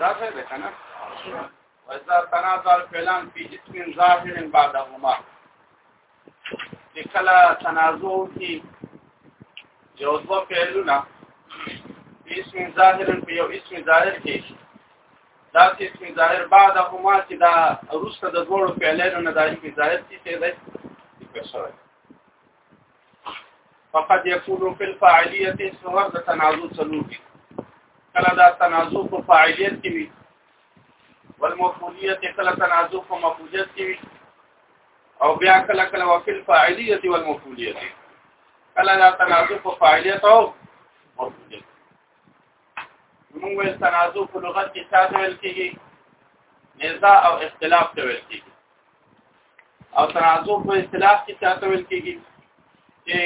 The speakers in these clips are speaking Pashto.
دا څه ده کنه وذا تنازع فلان فی جسم ظاهر بعدهما کله تنازع کی یو څو پیلونه اسم ظاهر په یو اسم ظاهر کې دا چې اسم ظاهر بعد هما چې دا روسته د دوړو پیلونو نه دایي په ظاهر کې څه دی کښره فقد يكون في الفاعليه صور د تنازع څلور دي کله دا تنازع په فاعلیت کې وي والمفعولیت کله تنازع په مفعولیت کې وي او بیا کله کله وفي الفاعلیه والمفعولیه کله دا تنازع په فاعلیت او مفعولیت موږ ویل تنازع په لغت کې څه ویل کېږي نزاع او اختلاف ته ویل کېږي او تنازع په اصطلاح کې چاته ویل کېږي چې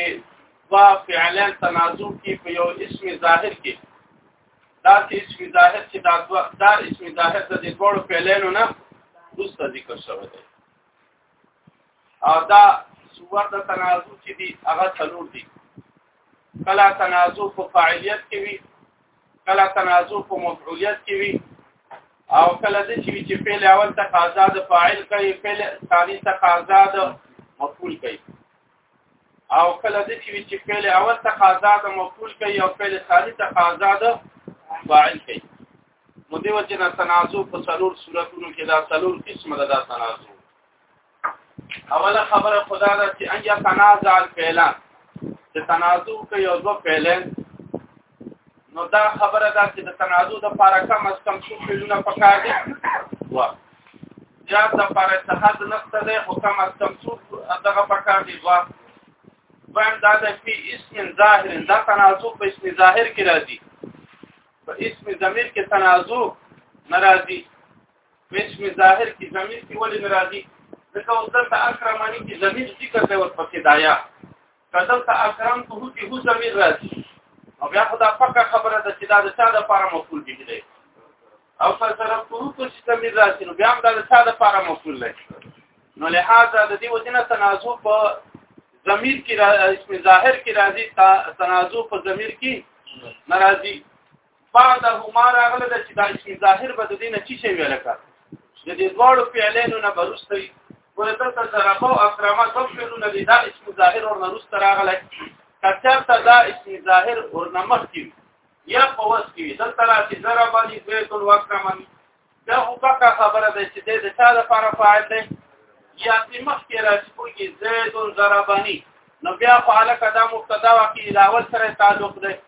وا فعلا تنازع کې په یو اسم ظاهر کې دا چې اسم ظاهر چې دا دوه دا اسم ظاهر د دې ټول فعلانو نه دوسته ذکر شوی دی او دا صور د تنازع چې دي هغه څلور دي کله تنازع په فاعلیت کې وي کله تنازع په مفعولیت کې وي او کله د چې چې فعل اول تقاضا د فاعل کوي فعل ثاني تقاضا د مفعول کوي او کله د چې چې فعل اول تقاضا د مفعول کوي او فعل ثاني تقاضا د فاعل کوي مو دې وجه نه تنازع په څلور صورتونو کې دا څلور قسمه ده دا تنازع اوله خبره خدا ده چې ان يتنازع الفعلان چې تنازع کوي او دوه فعلان نو دا خبره ده چې د تنازع د لپاره کم از کم څو فعلونه پکار دي وا یا د لپاره صحت نشته ده او کم از کم څو دغه پکار دي وا وان دا د فی اسم ظاهر دا تنازع په اسم ظاهر کې راځي په اسم ضمیر کې تنازع ناراضي اسم ظاهر کې ضمیر کې ولې ناراضي ځکه اوس دلته اکرمانی کې ضمیر ذکر دی او پکې دایا کله ته اکرم ته هو کې هو ضمیر راځي او بیا خدا پکه خبره ده چې دا د چا د لپاره مفعول دي دی او فسره پرو کو چې ضمیر راځي نو بیا هم دا د چا د لپاره مفعول دی نو لہذا د دې وجنه تنازع په ضمیر کې اسم ظاهر کې راځي تنازع په ضمیر کې ناراضي بعد هما راغله د چې دا اسم ظاهر به د دینه چی شي ویل کړ د دې دواړو فعلینو نه برستوي ورته ته ضربه او اکرامه کوم فعلونه دي دا اسم ظاهر او نرست راغله کچر ته دا اسم ظاهر او نمخ کی یا په وس کی دلته راځي ضربه دي زید او اکرامه دا هو پکا خبره ده چې د چا لپاره فاعل دی یا چې مخ کې راځي کوی زید او ضربانی نو بیا فعل کدا مبتدا واقع الاول سره تعلق ده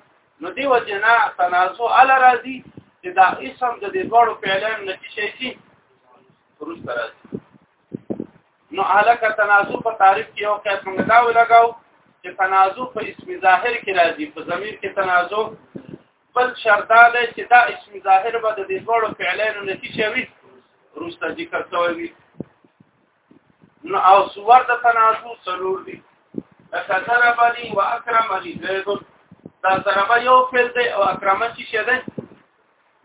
نو دی وجنا تنازع ال راضی چې دا اسم د دې دوړو په اعلان نه شي شي روز راځي نو الک تنازع په تعریف کې یو قید موږ دا ولګاو چې تنازع په اسم ظاهر کې راځي په ضمیر کې تنازع بل شرط دا چې دا اسم ظاهر به د دې دوړو په اعلان نه شي شي روز ته ذکر شوی نو او صور د تناسو څلور دي لکه ضربني واکرمني زید دا ضرب یو فعل دی او اکرمه چې شه ده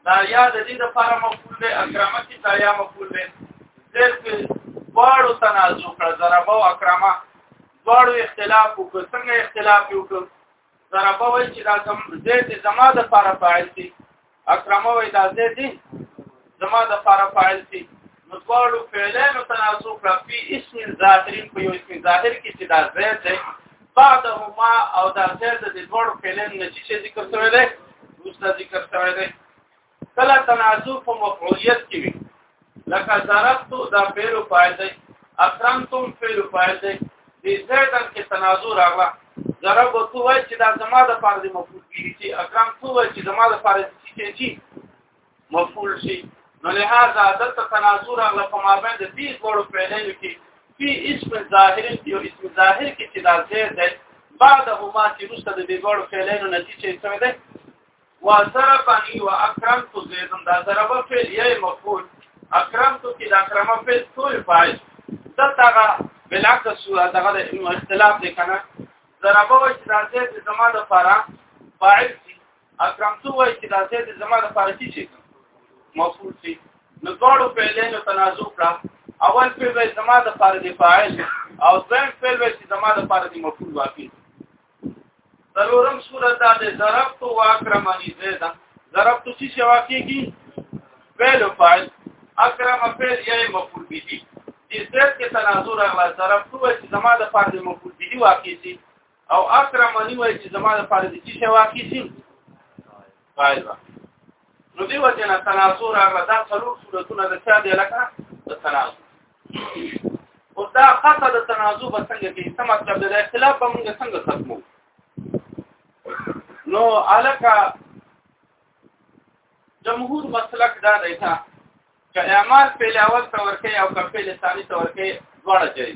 دا یا د دې لپاره مفعول دی اکرمه چې دا یا مفعول دی زید په واړو تناسو کړه ضرب او اکرمه واړو اختلاف وکړ څنګه اختلاف وکړ ضرب وای چې دا زم زید زما د فار فاعل دي اکرم وای دا زید زما د فار فاعل دي نو ټول فعلانو تناسب را په اسم ظاهرین په یو اسم ظاهر کې چې دا زید دی بعدهما او دا زید د دوړ فعلن نتیجه ذکر شوی دی اوس دا ذکر شوی دی کله تنازع په مفعولیت کې وي لکه ضربت دا فعل فاعل دی اکرمتم فعل فاعل دی د زیدن کې تنازع راغله ضرب تو وای چې دا زما د فرض مفعول کیږي چې اکرم تو وای چې زما د فرض کیږي چې مفعول شي نو لہذا عادت تنازع راغله په مابین د دې ډول فعلونو کې په اسم ظاهر یو اسم ظاهر کې چې دا زید دی بعد هما چې رسته د دې ډول فعلونو نتیجه څه ده وضربني واكرمت زيدا دا ضرب فعل یې مفعول اکرمت کې دا اکرم فعل ټول فاعل دغه بلعکس صورت دغه نو اختلاف دی کنه ضرب و چې دا زید زما د فرا فاعل شي اکرمت و چې دا زید زما د فرا شي مفعول شي نو ټول فعلینو تنازع کړه اول فعل زما د فرا دی فاعل او دویم فعل چې زما د فرا دی مفعول واقع ضرورم صورت دا ده ضربت واکرمنی زیدا ضربت چې شوا کیږي فعل فاعل اکرم فعل یې مفعول به دي دې زید کې تناظر اغلا ضربت و چې زما د فرد مفعول به دي واقع شي او اکرمنی و چې زما د فرد چې شوا کی شي فاعل نو دی وجه نه تناظر اغلا دا څلور صورتونه د چا دی لکه د تناظر او دا قطع د تنازع په څنګه کې څه مطلب دی اختلاف به موږ څنګه ختمو نو الکه جمهور مسلک دا دی ته کلمات په اول تورکه او کپل ثاني تورکه دواړه جری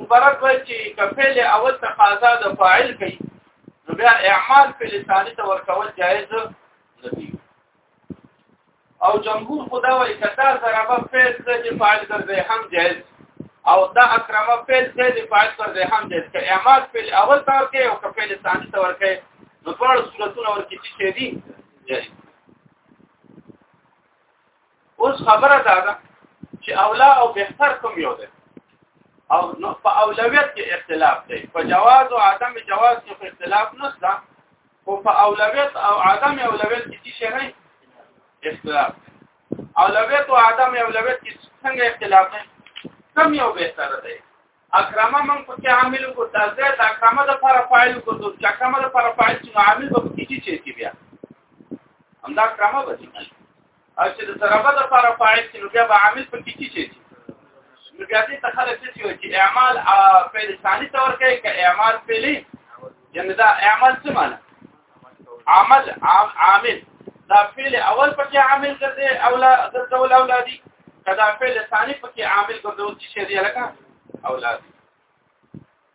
مبارک وایي چې کفعل اول تقاضا د فاعل کوي نو بیا اعمال په لسان ته ورکول جایز ندي او جمهور خدا وایي کدا ضربه فعل د فاعل ګرځي هم جایز او دا اکرمه فعل د فاعل ګرځي هم جایز که اعمال په اول تور کې او کفعل ثاني تور کې نو ټول صورتونه ورکې چې دي جایز اوس خبره دا ده چې اولا او بهتر کوم یو دی او نو په اولویت کې اختلاف دی په جواز او عدم جواز کې اختلاف نشته او په اولویت او عدم اولویت کې څه شی نه اختلاف اولویت او عدم اولویت کې څنګه اختلاف دی کم یو بهتر دی اکرامه من په کې عامل کو تازه د اکرامه د پر فایل کو د اکرامه د پر فایل چې عامل په کې چې چې بیا همدا اکرامه به او چې د سرابه د لپاره فاعل چې نو بیا به عامل په کې شي نو بیا دې ته خلک څه وي چې اعمال فعل ثاني تور کوي که اعمال فعلی یعنی دا اعمال څه معنی عمل عام عامل دا فعل اول پکې عامل ګرځي اولا ګرځول اولادي کدا فعل ثاني پکې عامل ګرځول چې شي لکه اولادي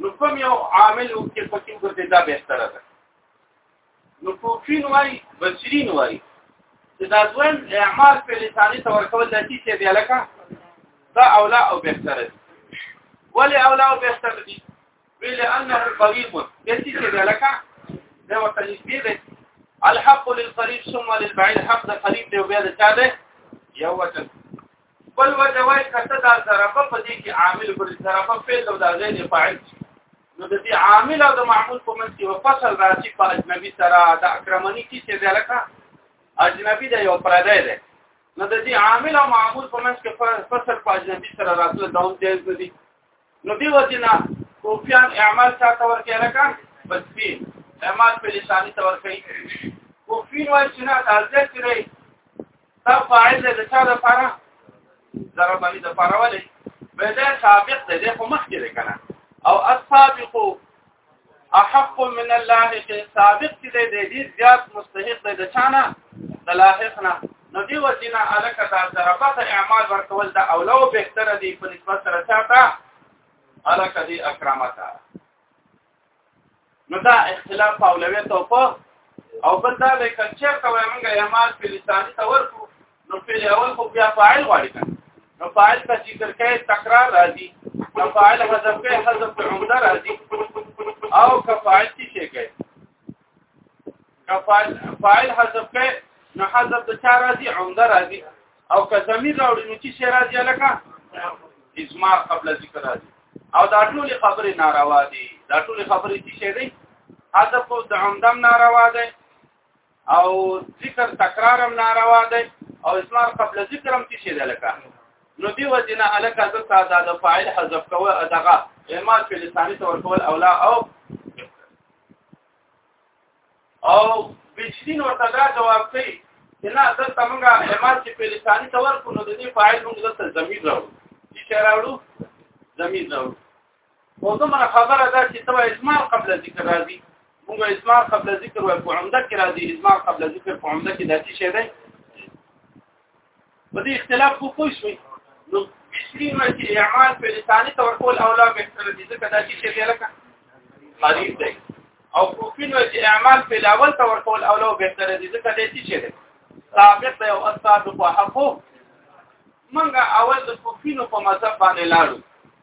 نو کوم یو عامل او کې پکې ورته دا به تر ده نو کوفین وای بصرین وای چې دا ځوان اعمال په لسانی تور کول د دې چې بیا لکه دا اولا او بهتر دي ولی اولا او بهتر دي ویل انه قریب د دې چې بیا لکه دا ورته نږدې دی الحق للقريب ثم للبعيد حق د قریب دی او بیا د چا دی یو وجه بل وجه وای کته دا ضرب په دې کې عامل پر ضرب فعل او دا غیر فاعل نو د دې عامل او د معمول په منځ کې وفصل راځي په اجنبي سره د اکرمنی کې چې ځلکه اجنبي د یو پردی دی نو د دې عامل او معمول په منځ کې فصل په اجنبي سره راځي دا هم جایز دی نو دی وجنا کوپیان اعمال چاته ورکه لکه بسپین اعمال په لسانی ته ورکه کوپین وای چې نه تازه کړی دا فاعل د چا د پاره ضربانی د پاره ولې به دا سابق دی خو مخکې دی کنه او السابق احق من الله چې سابق چې دی ډیر زیات مستحق دی د چانه د لاحق نه نو دی وجینا الکه دا ضربات اعمال ورکول دا اولو بهتره دی په نسبت سره چاته الکه دی اکرامتا نو دا اختلاف اولویت او په او بل دا د کلچر ته موږ اعمال په لساني تور کو نو فعل اول خو بیا فاعل غواړي نو فاعل ته ذکر کوي تکرار راځي نو فاعل حذف کوي حذف عمده راځي او کفاعل څه شي کوي کفاعل فاعل حذف کوي نو حذف د چا راځي عمده راځي او که ضمیر راوړي نو چې شي راځي لکه ازمار قبل ذکر راځي او دا ټول خبره ناروا دي دا ټول خبره چې شي دي حذف د عمدم ناروا ده او ذکر تکرارم ناروا دی او اسمار قبل ذکرم څه شي ده لکه نو دی وجنا الک از ساده د فاعل حذف کوه ادغه اعمال په لسانی تور کول اولا او او بشرین ورته دا جواب کوي چې نه دلته موږ اعمال چې په لسانی تور کو نو د دې فاعل موږ دلته ضمیر راوړو چې راوړو ضمیر راوړو او دومره خبره ده چې تبع اسمار قبل ذکر راځي موږ اسمار قبل ذکر وای په عمده کې راځي اسمار قبل ذکر په عمده کې داسې شی دی په دې اختلاف خو پوه شوي نو بشري مرکي اعمال په لساني تور کول اولا بهتر دي ځکه دا چې شی دی لکه قریب دی او کوفین مرکي اعمال په لاول تور کول اولا بهتر دي ځکه دا چې شی دی ثابت دی او اصحاب په حقو منګه اول د کوفینو په مذهب باندې لاړو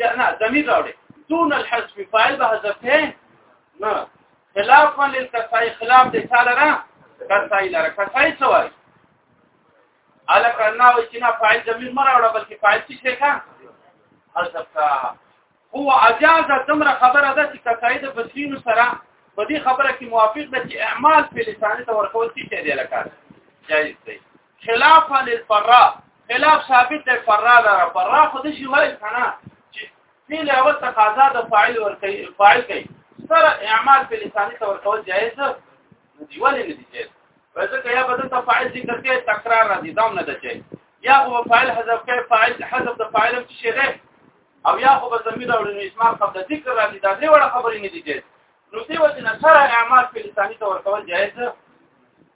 نه ضمیر راوړي دون الحذف فاعل به حذف نه نه خلافا للکسای خلاف د تعالی را کسای لره کسای سوای الک نه وای چې نه فاعل ضمیر مراوړه بلکې فاعل څه شي کا حذف کا هو اجاز تمره خبره ده چې کسای د بصرینو سره په دې خبره کې موافق ده چې اعمال په لسانه تور کول څه دی لکه جایز دی خلافا للفراء خلاف ثابت دی فرا لره فرا خو د شی وای کنه چې فعل اول تقاضا د فاعل ور کوي فاعل کوي سره اعمال په لساني تور کول جایز نه دی ولې نه دی جایز ځکه یا بدل ته فاعل ذکر کوي تکرار نه دي دام نه دی جایز یا خو فاعل حذف کوي فاعل حذف د فاعل هم شي دی او یا خو به زمير او اسمار قبل ذکر را دي دا دې وړه خبرې نه دي جایز نو دې وجه نه سره اعمال په لساني تور کول جایز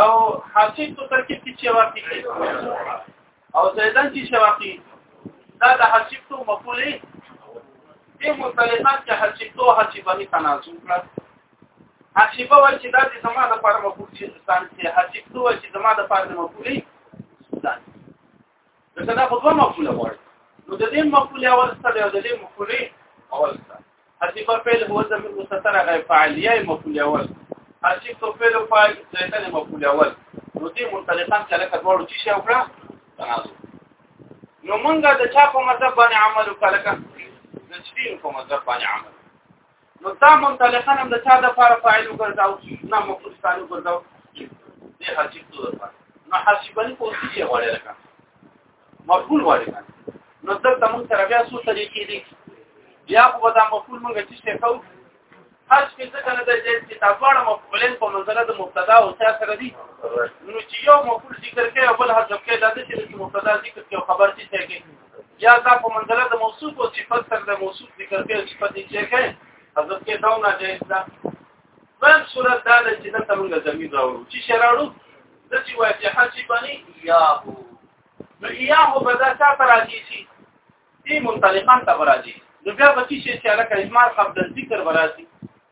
او حاصل په ترکیب کې چې واقع او زیدن چې واقع دا د حاصل تو مقولې دې مختلفات چې حاصل تو حاصل باندې تناسب کړه حاصل په وجه دا چې زموږ لپاره مقول چې ستان چې حاصل تو چې زموږ لپاره مقولې ستان دا دا په دوه مفعول وایي نو د دې مفعول اول سره او د دې مفعول اول سره هڅه په فعل هو د مستتر غیر فاعل یا مفعول اول هڅه په فعل او فاعل ځایته نه مفعول اول نو دې منطلقان چې لکه دوړو چې شاو کړه نو مونږه د چا په مذهب باندې عمل وکړه د چین په مذهب باندې عمل نو دا منطلقا هم د چا د لپاره فاعل وګرځاو نه مفعول ثاني وګرځاو دې حاصل دوه لپاره نو حاسبن کوسی یې غوړې لکه مفعول غوړې نو دلته موږ سره بیا څو طریقې دي بیا خو دا مفعول موږ چې څه کوو هر څه څه کنه د دې چې تاسو مفعولین په منځله د مبتدا او څه سره دي نو چې یو مفعول ذکر کوي او بل حذف کوي دا د چې مبتدا ذکر کوي خبر چې څه کوي یا دا په منځله د موصوف او صفت سره د موصوف ذکر کې صفت یې چې کې حضرت کې دا نه جایز ده بل صورت دا ده چې د تمنګ زمين راوړو چې شراړو د چې وایي چې حسبني یا هو نو یا هو به دا څه راځي چې دې منطلقان ته راځي نو بیا به چې چې علاقه اجمال قبل ذکر راځي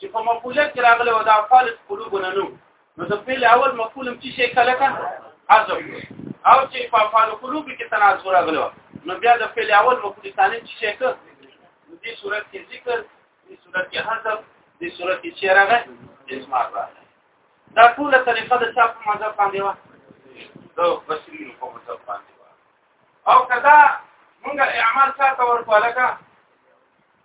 چې په مقوله کې راغلی و دا فالس قلوبونه نو نو د پیل اول مقول هم چې شي کله کا حذف او چې په فال قلوب کې تناسب راغلی و نو بیا د پیل اول مقول ثاني چې شي کا دې صورت کې ذکر دې صورت کې حذف دې صورت کې چې راغلی اسم الله دا ټول طریقه د چا په مذهب باندې و دا بصری په مذهب باندې و او کدا موږ اعمال ساته ورکو لکه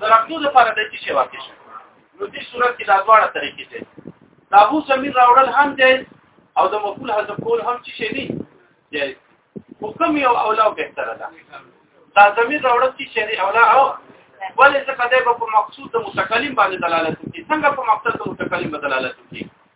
درختو لپاره د څه شي واقع شي نو دې صورت کې دا دواړه طریقې دي دا هو زمين راوړل هم دی او د مقبول حذف کول هم څه شي دي جائز حکم یو اولا بهتره ده دا زمين راوړل څه شي دی اولا او ولې څه کده په مقصود د متکلم باندې دلالت کوي څنګه په مقصد د متکلم دلالت کوي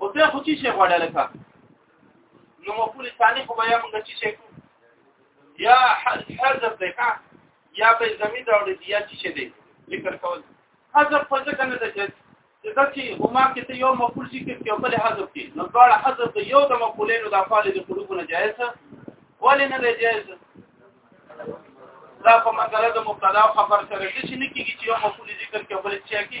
او ته خو چې شي غواړل کا نو مفعول ثاني خو بیا موږ چې شي یا حذف دی کا یا په زمي دا ورته یا چې شي دی ذکر کول حذف په ځکه نه دی چې دا چې هما کې ته یو مفعول ذکر کې بل حذف کې نو دا حذف دی یو د مفعولینو د افعال د قلوبونه جائز ولې نه دی جائز دا په مسله د مبتدا خبر سره چې نه کیږي چې یو مفعول ذکر کې بل چې کې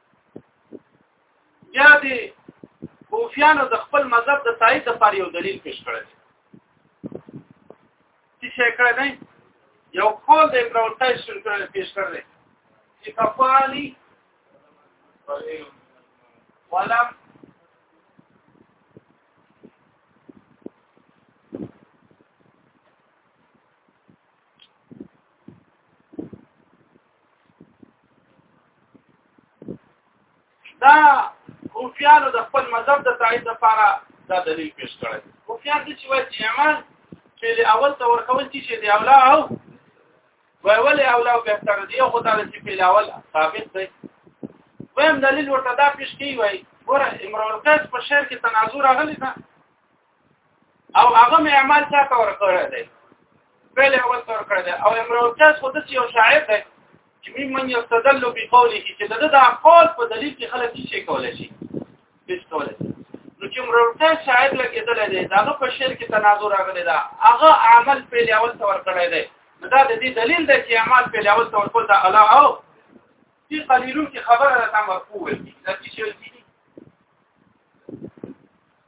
بیا دې کوفیانو د خپل مذهب د تایید لپاره یو دلیل پیش کړی دی چې شي کړی دی یو قول د ابن القیس سره پیش کړی چې کفالی ولم دا کوفیانو د خپل مذهب د تایید لپاره دا دلیل پیش کړی کوفیان د چې وایي چې عمل چې د اول ته ورکول چې دی اولا او وای ولې اولا او بهتر دی خو دا چې په اول ثابت دی ویم دلیل ورته دا پیش کی وای ګوره امرؤ القیس په شعر کې تناظر راغلی ده او هغه مې اعمال تا ته ورکړل دی فعل اول ته ورکړل دی او امر اوچاس خود چې یو شاعر دی چې ممن یستدل بقوله چې دغه د قول په دلیل کې خلک شي کولای شي هیڅ کولای شي نو چې امر اوچاس شاعر لګیدل دی داغه په شعر کې تناظر راغلی دا هغه عمل فعل اول ته ورکړل دی دا د دې دلیل دی چې عمل فعل اول ته ورکړل دا الله او چې قلیلون کې خبره راته مرفوع وي دا چې شي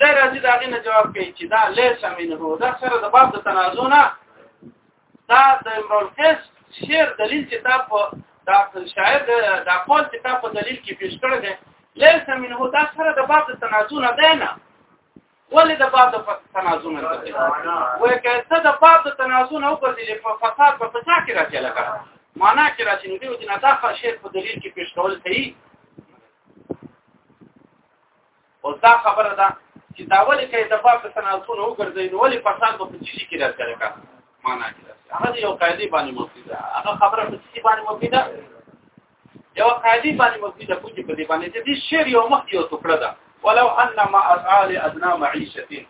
دا راځي دا غینه جواب کوي چې دا لیس منه دا سره د باب د تنازع نه دا د امرول قیس شعر دلیل چې دا په دا شاعر د خپل کتاب په دلیل کې پیش کړی دی لیس منه دا سره د باب د تنازع نه دی نه ولې د باب د تنازع نه دی وایي که څه د باب د تنازع نه وګرځي په فساد په فساد کې راځي لکه معنا کې راځي نو دی چې نه دا خاص شعر په دلیل کې پیش کول صحیح او دا خبره ده چې دا ولې کې د پاک تناسونه وګرځي نو ولې پسند په چی کې راځي کا معنا کې هغه یو قاعده باندې مفید ده هغه خبره په چی باندې مفید ده یو قاعده باندې مفید ده چې په دې باندې چې دې شعر یو مخ یو ټکړه ده ولو ان ما اسعال ادنا معيشتي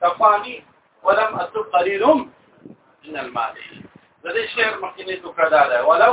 تفاني ولم اتب قليل من المال دې شعر مخکې ټکړه ده ولو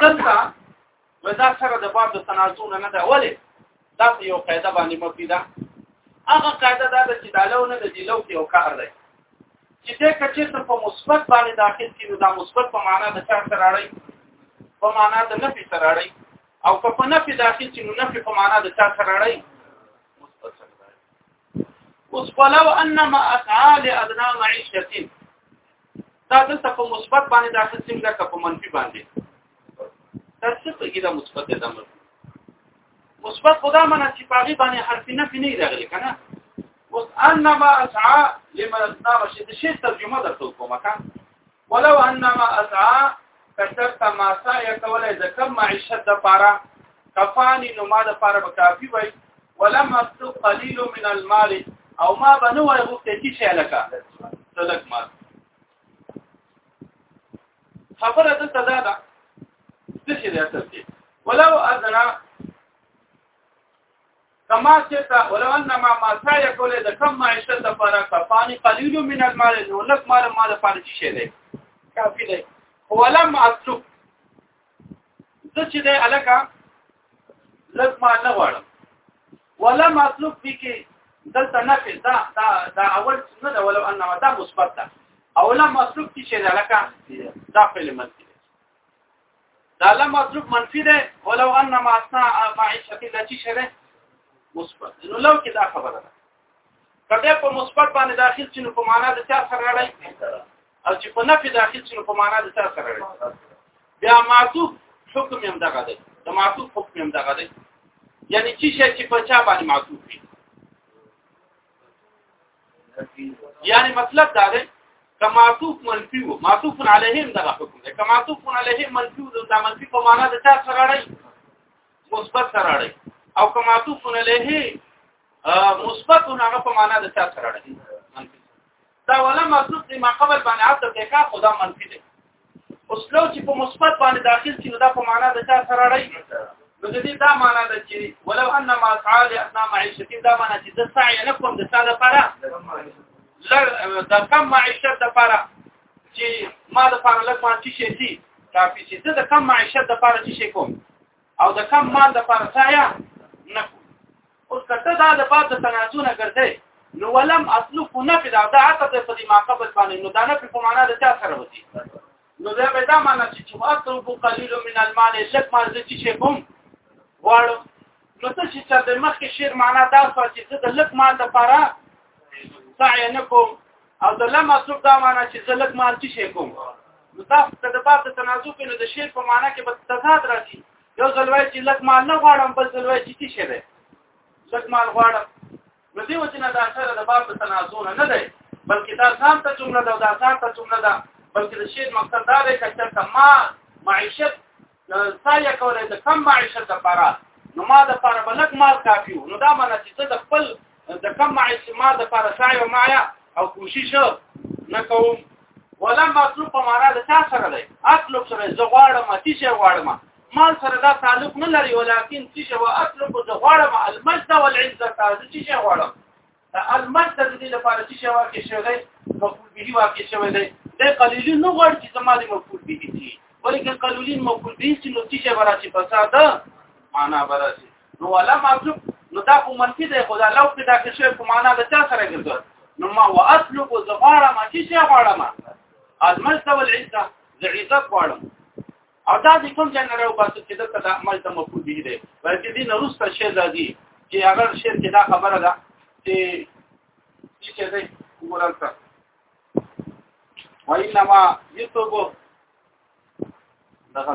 څنګه ودا سره د باب د تنازع نه ده ولې دا په یو قاعده باندې مبني ده هغه قاعده دا ده چې دا لو نه د لو کې یو کار دی چې د کچې ته په مثبت باندې داخل کړي نو دا مثبت په معنا د څه سره راړي په معنا د نفي سره راړي او که په نفي داخل چې نو نفي په معنا د څه سره راړي مثبت سره راړي اوس ولو انما افعال ادنى معيشه دا دلته په مثبت باندې داخل سیم ده که په منفي باندې دا څه په کې دا مثبت ده زموږ مثبت خدا منه چې په غي باندې حرف نه فنی راغلی کنه اوس انما اسعى لمن اسنام شي د شي ترجمه درته کومه کنه ولو انما اسعى کچر تماسا یا کولای د کم معیشت د پاره کفانی نو ما د پاره به کافی وای ولم استو قلیل من المال او ما بنو وای غوښته کی شي لکه صدق مال خبره د صدا ده څه شي ده ولو اذنا کما چې تا ولو انما ما تا یکول د کم معیشت لپاره کفانی قلیل من المال نو لک مال ما د پاره چی شه دی کافی دی ولم اطلب زه چې دی الکا لک ما نه غواړم ولم اطلب فی کې دلته نفي دا دا دا اول نه دا ولو انما دا مثبت ده اولم اطلب چې دی الکا دا فعل منفي دا لم مطلوب منفي ده ولو ان ما اثناء معيشه التي شره مثبت نو لو کې دا خبره ده کله په مثبت باندې داخل شي نو په معنا د څه سره راړي او چې په نفي داخل شي نو په معنا د څه سره راړي بیا معطوف حکم هم دغه ده د معطوف حکم هم دغه ده یعنی چې شي چې په چا باندې معطوف شي یعنی مطلب دا دی کماتوف منفی وو معطوف علیهم دغه حکم دی کماتوف علیهم منفی وو دا منفی په معنا د چا سره راړی مثبت سره راړی او کماتوف علیه مثبت هغه په معنا د چا سره راړی دا ولا مطلوب دی ما قبل باندې عطف دی کا خدا منفي دی اوس لو چې په مثبت باندې داخل شي نو دا په معنا د چا سره راځي نو د دې دا معنا ده چې ولو ان ما تعال اثنا معيشتي دا معنا چې د سعي نه کوم د ساده لپاره د کم معيشت لپاره چې ما د لپاره لږ ما چې شي کافي چې د کم معيشت لپاره چې شي کوم او د کم مال د پاره سایا نه اوس کته دا د باب د تنازع نه ګرځي نو ولم اطلب نفي دا د عتب په دې ما قبل باندې نو دا نه په معنا د چا سره وتی نو دا به دا معنا چې چې اطلب قليل من المال لک ما زه چې کوم واړو نو ته چې د مخکې شعر معنا دا څه چې د لک مال د پاره سعی نه کوم او د لم مصروف دا معنی چې زه لږ مال شي کوم نو تاسو ته د باب د تنازع په د شی په معنی کې به تضاد راځي یو ځل وایي چې لږ مال نه غواړم بل ځل وایي چې شي دی لږ مال غواړم نو دې وجه نه دا سره د باب د تنازع نه دی بلکې دا ځان ته جمله ده دا ځان ته جمله ده بلکې د شی مقصد دا دی چې ما معیشت سایه کوله د کم معیشت لپاره نو ما د لپاره بلک مال کافي نو دا معنی چې ته د خپل د کم معیشت ما د لپاره سایه او معیا او کوشش نه کوم ولا مطلوب په معنا د چا سره دی اطلب سره زه غواړم چې شه غواړم مال سره دا تعلق نه لري ولیکن چې شه اطلب زه غواړم المجد والعزه چې شه غواړم المد د دې لپاره چې شوا کې شوی دی مفعول به واقع شوی دی د قلیلین نو غواړي چې زما د مفعول به دي ولیکن قلیلین مفعول به چې نو چې براسي فساده معنا براسي نو ولا معذوب نو دا په منفي دی خدا لو کې دا کې شی په معنا د چا سره ګرځي نو ما واطلب زغارم چې شی غواړم المد والعزه زعیزه غواړم او دا د کوم ځای نه راوباسو چې دلته د عمل ته مفعول به دی ولې چې دین وروسته شی راځي چې هغه شی چې دا خبره ده چې چې دې وګورئ وإنما يتوب دغه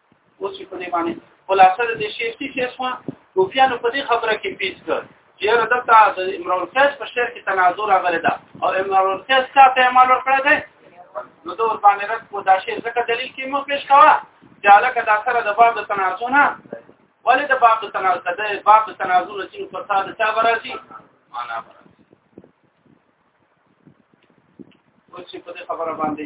اوس په دې باندې خلاصه د شي شي شي شو روپیانو په دې خبره کې پیڅ کړ چې را دته د امرؤل قیس په شعر کې تنازع راغلی دا او امرؤل قیس کا ته عمل وکړی دی نو دوه باندې رد کو دا شی ځکه دلیل کې مو پیش کوا چې علاقه دا سره د باب د تنازع نه ولې د باب د تنازع د باب د تنازع چې په فساد چا برازي معنا برازي اوس په دې خبره باندې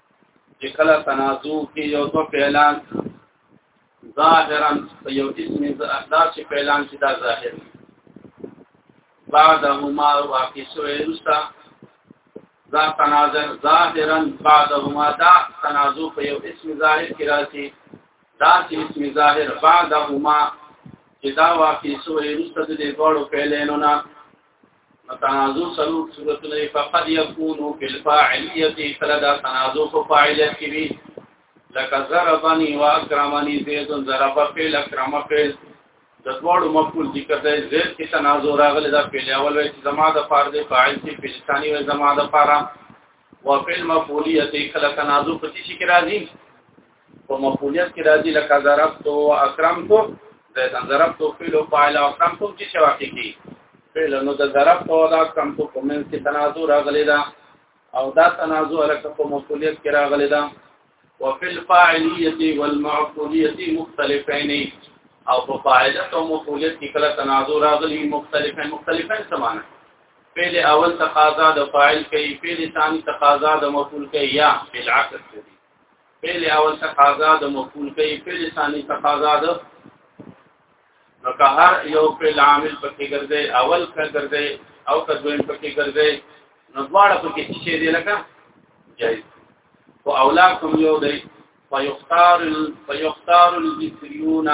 چې کله تنازو کې یو تو فعلان ظاهرا یو اسم دا چې فعلان چې دا ظاهر بعدهما واقع شوی رستا دا تنازل ظاهرا بعدهما دا تنازو په یو اسم ظاهر کې راځي دا چې اسم ظاهر بعدهما چې دا واقع شوی رستا د دې ډول فعلانو نه تنازو سلوک صورتونه فقد يكونوا في الفاعليه کله دا تنازو په فاعلیت کې وي لکه ضربني واكرمني زيد ضرب فعل اكرم فعل د دوړو مفعول ذکر دی زید کې تنازع راغلی دا پیل اول وی چې زما د فار دی فاعل کې فلسطانی وی زما د فارا وفي المفعوليه کله تنازع په شي کې راځي په مفعولیت کې راځي لکه ضربت او اکرمت زید ضربت او فعل او فاعل او اکرمت چې شي واقع کی فعل نو د ضربت او د اکرمت په منځ کې تنازع راغلی دا او دا تنازع لکه په مفعولیت کې راغلی دا وفي الفاعليه والمعقوليه مختلفين او په فاعلیت او مفعولیت کې کله تنازع راغلي مختلفین مختلفین سمانه فعل اول تقاضا د فاعل کوي فعل ثاني تقاضا د مفعول کوي یا بالعکس کوي فعل اول تقاضا د مفعول کوي فعل ثاني تقاضا د نو که هر یو فعل عامل پکې ګرځي اول کا ګرځي او که دویم پکې ګرځي نو دواړه پکې شي دی لکه جایز او اولاکم یو دی فیختار فیختار الجسریون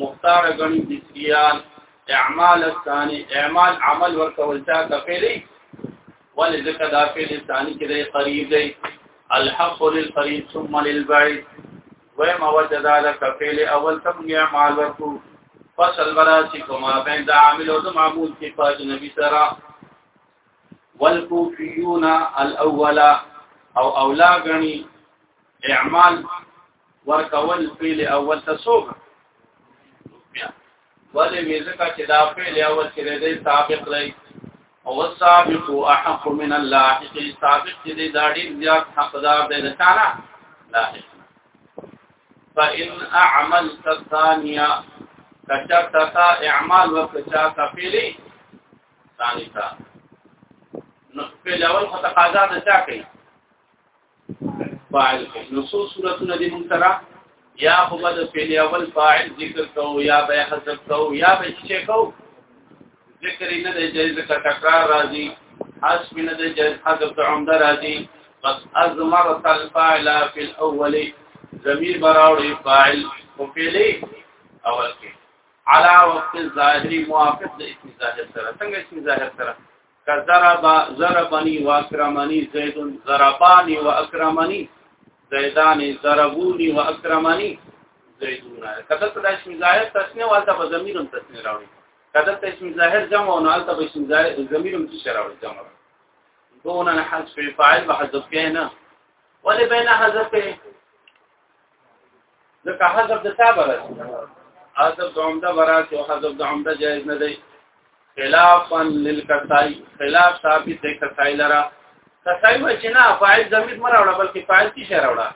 مختار غنی جسریان اعمال الثاني اعمال عمل ورکول چا کفلی ول ذکر دا فعل ثاني کې دی قریب دی الحق للقريب ثم للبعيد وما وجد على كفيل اول تم اعمال ورکو فصل برا چې کومه بین د عامل او د معمول کې پاج نبی سره والکوفیون الاول او اولا غنی اعمال ورکول فعل اول تسوب ولې وزکه چې دا فعل اول چې دی سابق دی او السابق احق من اللاحق سابق چې دی دا ډیر زیات حقدار دی نه تعالی لاحق فإن أعملت الثانية كشرتك إعمال وكشاك فعلي ثاني تا نو په لول خو تقاضا نه چا کوي فاعل کوي نو څو صورتونه دي موږ سره یا خو به د فعل اول فاعل ذکر کو یا به حذف کو یا به چې کو ذکر نه د جایز کا تکرار راځي حذف نه د جایز حذف عمده راځي بس ازمرت الفاعل فی الاول ضمیر براوړي فاعل او فعلی اول کې علا وقت ظاهری موافق د اسم ظاهر سره څنګه اسم ظاهر سره کذربا ضربني واکرمني زید ضرباني واکرمني زیدان ضربوني واکرمني زیدون کله ته د اسم ظاهر تسنیه والته په ضمیرم تسنیه راوړي کله ته اسم ظاهر جمع او نه الته په اسم ظاهر ضمیرم څه راوړي جمع دون حذف فاعل وحذف کینه ولې بین حذف ځکه حذف د تابع راځي حذف د عمده براسي او حذف د عمده جائز نه دی خلافا للکسای خلاف ثابت دی کسای لرا کسای و چې نه فاعل ضمیر مر راوړه بلکې فاعل کی شی راوړه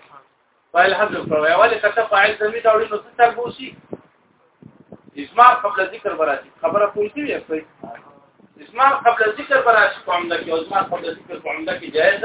فاعل حذف کړو اوله کته فاعل ضمیر راوړي نو څه تربوسی اسمار قبل ذکر براسي خبره کوی دی په اسمار قبل ذکر براسي کوم دا کې اسمار قبل ذکر کوم دا کې جائز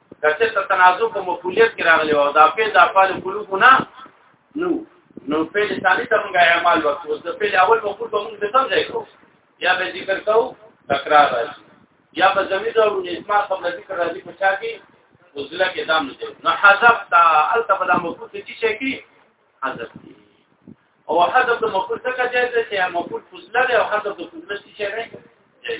کچه ته تنازع په مقبولیت کې راغلی او دا په د افعال قلوب نه نو نو په ثاني ته موږ اعمال وکړو د په اول مقبول به موږ څه ځای کوو یا به ذکر کوو تکرار راځي یا به زميد او اسماء قبل ذکر راځي په چا کې وزله کې دام نه دی نو حذف تا الته په مقبول کې شي کې حذف دی او حذف د مقبول څخه جاي چې مقبول فضله دی او حذف د فضله شي نه جاي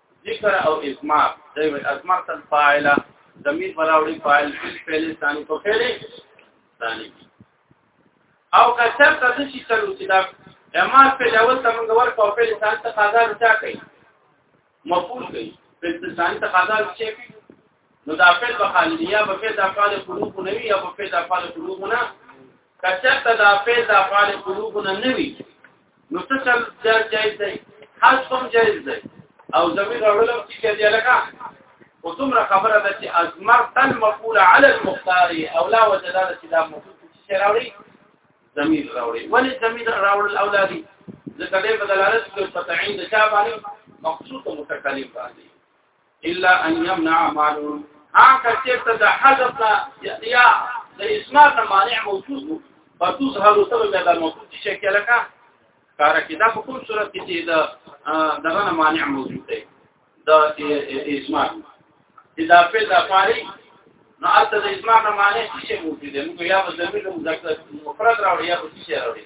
ذکر او اسماء دی وی اسماء تل فاعله زمين براوړي فاعل فعل فعل ثاني په فعل ثاني او کثر ته شي تلو چې دا اما په اول څنګه ورکو په لسان ته قضا رچا کوي مفعول کوي په لسان ته قضا رچا کوي نو دا فعل په حال دی یا په فعل د افعال قلوب نه وي یا په فعل د افعال قلوب نه کچته دا فعل د افعال قلوب نه نه وي نو څه چل جایز دی حذف هم جایز دی او زمير اولم چې کې دی لکه او څومره خبره ده چې ازمر تل مفعول على المختار او لا وجدانه چې دا مفعول چې راوړي زمير راوړي ولې زمير راوړل اولادي ځکه دې په دلالت کوي په تعین د چا باندې مقصود متکلم باندې الا ان يمنع مال ها کچته د حذف یا د اسمار نه مانع موجود وو فتظهر سبب دا موجود شي کلکه کار کې دا په کوم صورت کې چې دا دغه نه مانع موجود دی دا اسمار اذا فعل فاري نو اته د اسمار نه مانع شي موجود دی موږ یا په زمينه مذکر مفرد راوړي یا په شي راوړي